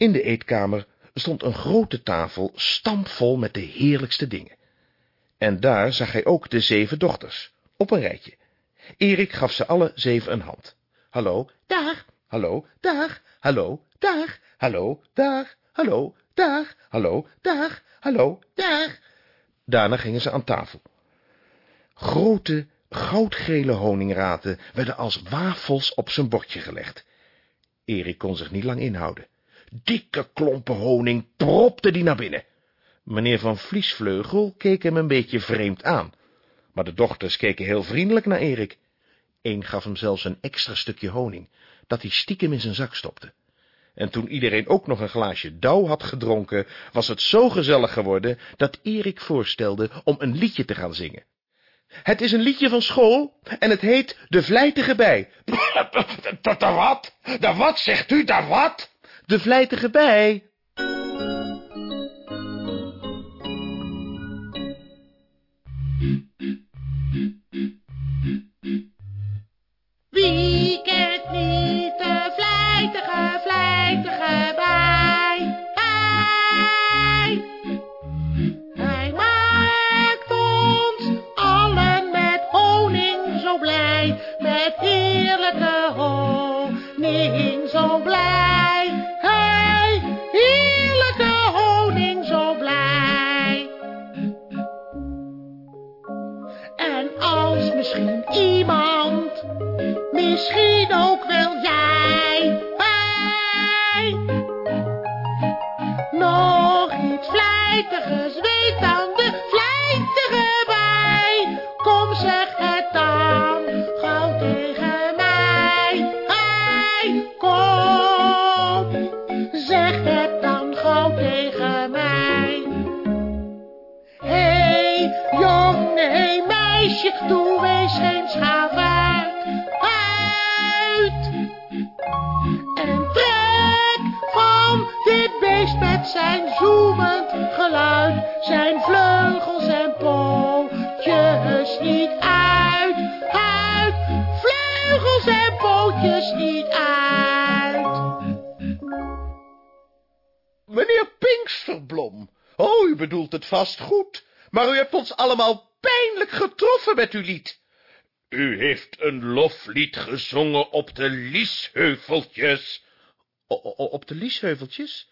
In de eetkamer stond een grote tafel stampvol met de heerlijkste dingen. En daar zag hij ook de zeven dochters, op een rijtje. Erik gaf ze alle zeven een hand. Hallo, dag, hallo, dag, hallo, dag, hallo, dag, hallo, dag, hallo, dag, hallo, dag. Daarna gingen ze aan tafel. Grote, goudgele honingraten werden als wafels op zijn bordje gelegd. Erik kon zich niet lang inhouden. Dikke klompen honing propte die naar binnen. Meneer van Vliesvleugel keek hem een beetje vreemd aan, maar de dochters keken heel vriendelijk naar Erik. Eén gaf hem zelfs een extra stukje honing, dat hij stiekem in zijn zak stopte. En toen iedereen ook nog een glaasje dauw had gedronken, was het zo gezellig geworden, dat Erik voorstelde om een liedje te gaan zingen. Het is een liedje van school, en het heet De Vlijtige Bij. De wat? De wat, zegt u, de wat? De Vlijtige Bij. Wie kent niet de vlijtige, vlijtige bij? Hij, hij maakt ons allen met honing zo blij, met heerlijke honing zo blij. Misschien ook zoemend geluid, zijn vleugels en pootjes niet uit. Uit! Vleugels en pootjes niet uit. Meneer Pinksterblom, oh, u bedoelt het vast goed, maar u hebt ons allemaal pijnlijk getroffen met uw lied. U heeft een loflied gezongen op de Liesheuveltjes. op de liesheuveltjes?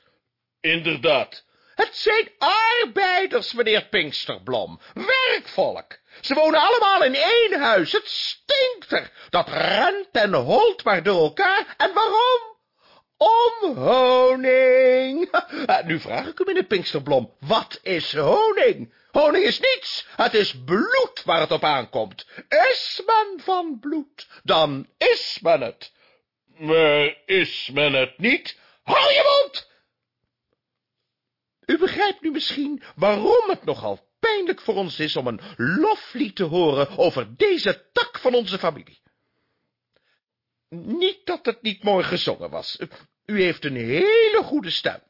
Inderdaad. Het zijn arbeiders, meneer Pinksterblom, werkvolk. Ze wonen allemaal in één huis. Het stinkt er. Dat rent en holt maar door elkaar. En waarom? Om honing. Ah, Nu vraag ik u, meneer Pinksterblom, wat is honing? Honing is niets. Het is bloed waar het op aankomt. Is men van bloed, dan is men het. Maar is men het niet? Hou je mond! U begrijpt nu misschien waarom het nogal pijnlijk voor ons is om een loflied te horen over deze tak van onze familie. Niet dat het niet mooi gezongen was. U heeft een hele goede stem.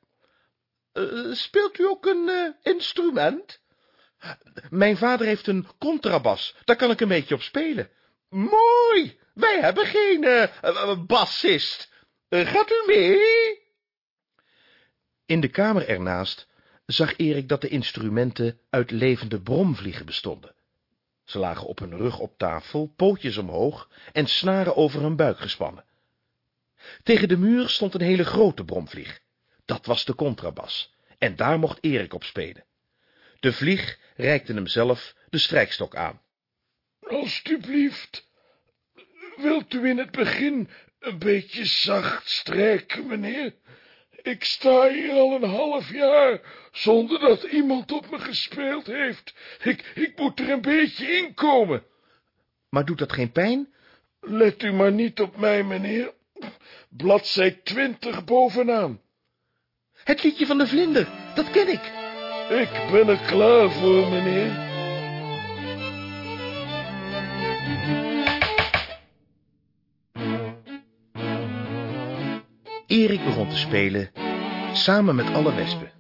Eh, speelt u ook een eh, instrument? Mijn vader heeft een contrabas, daar kan ik een beetje op spelen. Mooi, wij hebben geen eh, bassist. Gaat u mee? In de kamer ernaast zag Erik dat de instrumenten uit levende bromvliegen bestonden. Ze lagen op hun rug op tafel, pootjes omhoog en snaren over hun buik gespannen. Tegen de muur stond een hele grote bromvlieg. Dat was de contrabas, en daar mocht Erik op spelen. De vlieg reikte hem zelf de strijkstok aan. Alsjeblieft, wilt u in het begin een beetje zacht strijken, meneer? Ik sta hier al een half jaar zonder dat iemand op me gespeeld heeft. Ik, ik moet er een beetje in komen. Maar doet dat geen pijn? Let u maar niet op mij, meneer. Bladzij twintig bovenaan. Het liedje van de vlinder, dat ken ik. Ik ben er klaar voor, meneer. te spelen, samen met alle wespen.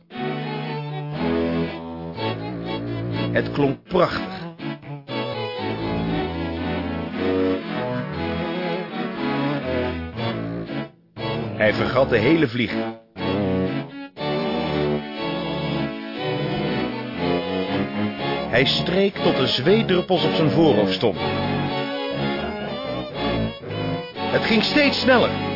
Het klonk prachtig. Hij vergat de hele vlieg. Hij streek tot de zweetdruppels op zijn voorhoofd stonden. Het ging steeds sneller.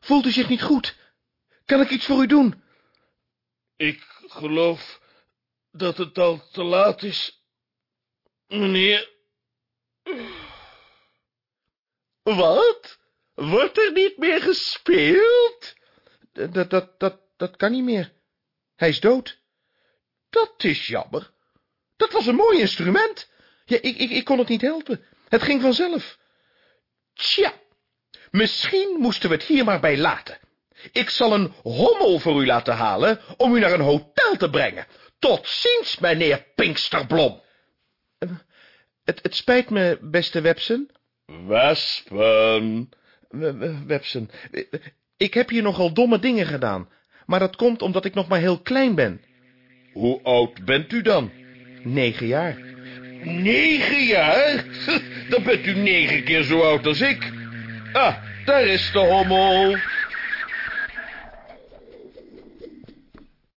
Voelt u zich niet goed? Kan ik iets voor u doen? Ik geloof dat het al te laat is, meneer. Wat? Wordt er niet meer gespeeld? Dat, dat, dat, dat kan niet meer. Hij is dood. Dat is jammer. Dat was een mooi instrument. Ja, ik, ik, ik kon het niet helpen. Het ging vanzelf. Tja, misschien moesten we het hier maar bij laten. Ik zal een hommel voor u laten halen om u naar een hotel te brengen. Tot ziens, meneer Pinksterblom. Het, het spijt me, beste Websen. Wespen. Websen, ik heb hier nogal domme dingen gedaan, maar dat komt omdat ik nog maar heel klein ben. Hoe oud bent u dan? Negen jaar. Negen jaar? Dan bent u negen keer zo oud als ik. Ah, daar is de hommel.